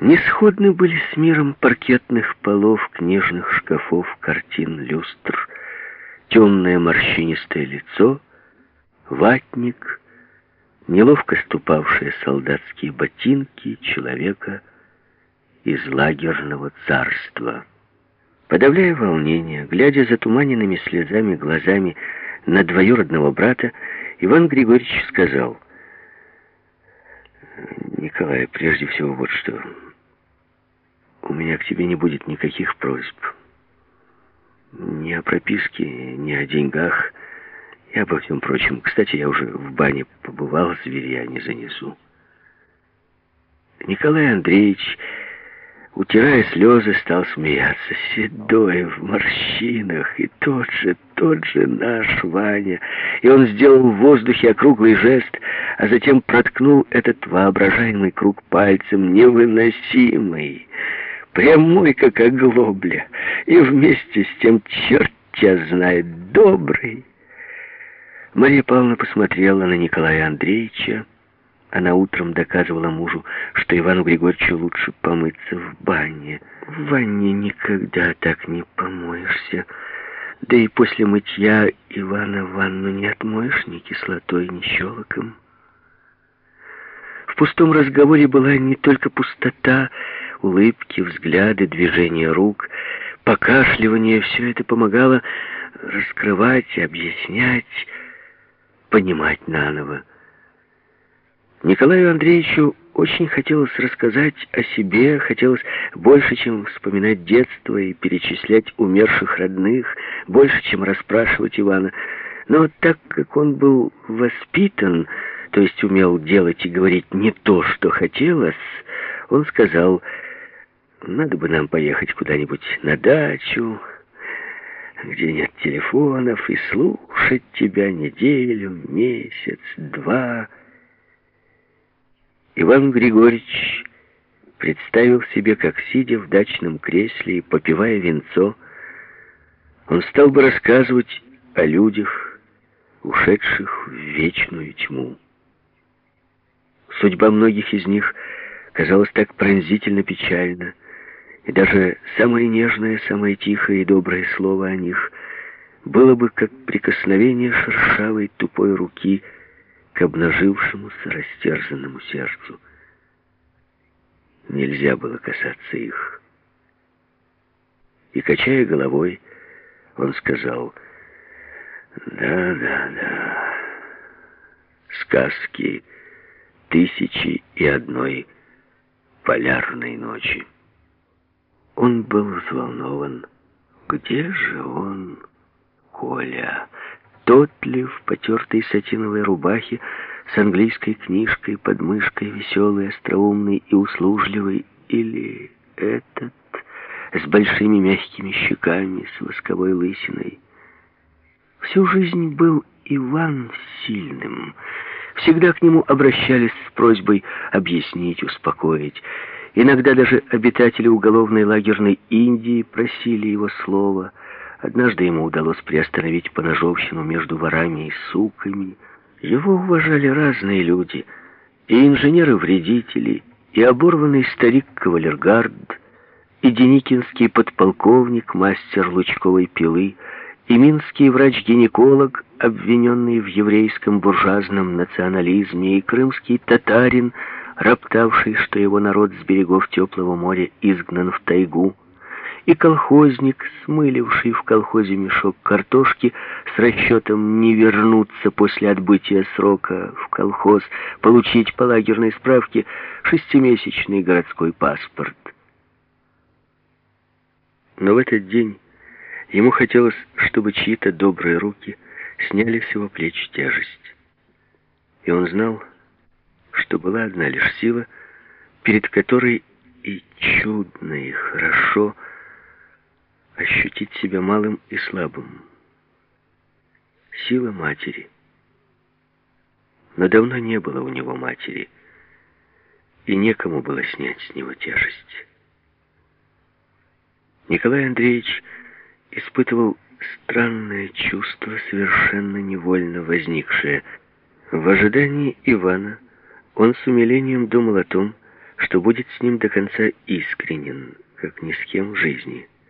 Несходны были с миром паркетных полов, книжных шкафов, картин, люстр, темное морщинистое лицо, ватник, неловко ступавшие солдатские ботинки человека из лагерного царства. Подавляя волнение, глядя затуманенными слезами глазами на двоюродного брата, Иван Григорьевич сказал, «Николай, прежде всего вот что. У меня к тебе не будет никаких просьб. Ни о прописке, ни о деньгах, и обо всем прочем. Кстати, я уже в бане побывал, зверя не занесу». Николай Андреевич утирая слезы, стал смеяться. Седой в морщинах, и тот же, тот же наш Ваня. И он сделал в воздухе округлый жест, а затем проткнул этот воображаемый круг пальцем, невыносимый, прямой, как оглобля, и вместе с тем, черт тебя знает, добрый. Мария Павловна посмотрела на Николая Андреевича, она утром доказывала мужу, что Ивану Григорьевичу лучше помыться в бане. В ванне никогда так не помоешься. Да и после мытья Ивана ванну не отмоешь ни кислотой, ни щелоком. В пустом разговоре была не только пустота, улыбки, взгляды, движения рук, покашливание. Все это помогало раскрывать, объяснять, понимать наново. Николаю Андреевичу очень хотелось рассказать о себе, хотелось больше, чем вспоминать детство и перечислять умерших родных, больше, чем расспрашивать Ивана. Но так как он был воспитан, то есть умел делать и говорить не то, что хотелось, он сказал, надо бы нам поехать куда-нибудь на дачу, где нет телефонов, и слушать тебя неделю, месяц, два Иван Григорьевич представил себе, как, сидя в дачном кресле и попивая венцо, он стал бы рассказывать о людях, ушедших в вечную тьму. Судьба многих из них казалась так пронзительно печальна, и даже самое нежное, самое тихое и доброе слово о них было бы как прикосновение шершавой тупой руки — к обнажившемуся растерзанному сердцу. Нельзя было касаться их. И, качая головой, он сказал, «Да, да, да, сказки тысячи и одной полярной ночи». Он был взволнован. «Где же он, Коля?» Тот ли в потертой сатиновой рубахе с английской книжкой под мышкой, веселый, остроумный и услужливый, или этот с большими мягкими щеками, с восковой лысиной? Всю жизнь был Иван сильным. Всегда к нему обращались с просьбой объяснить, успокоить. Иногда даже обитатели уголовной лагерной Индии просили его слова — Однажды ему удалось приостановить поножовщину между ворами и суками. Его уважали разные люди, и инженеры-вредители, и оборванный старик-кавалергард, и деникинский подполковник, мастер лучковой пилы, и минский врач-гинеколог, обвиненный в еврейском буржуазном национализме, и крымский татарин, роптавший, что его народ с берегов теплого моря изгнан в тайгу, и колхозник, смыливший в колхозе мешок картошки с расчетом не вернуться после отбытия срока в колхоз, получить по лагерной справке шестимесячный городской паспорт. Но в этот день ему хотелось, чтобы чьи-то добрые руки сняли с его плеч тяжесть. И он знал, что была одна лишь сила, перед которой и чудно, и хорошо — ощутить себя малым и слабым. Сила матери. Но давно не было у него матери, и некому было снять с него тяжесть. Николай Андреевич испытывал странное чувство, совершенно невольно возникшее. В ожидании Ивана он с умилением думал о том, что будет с ним до конца искренен, как ни с кем в жизни.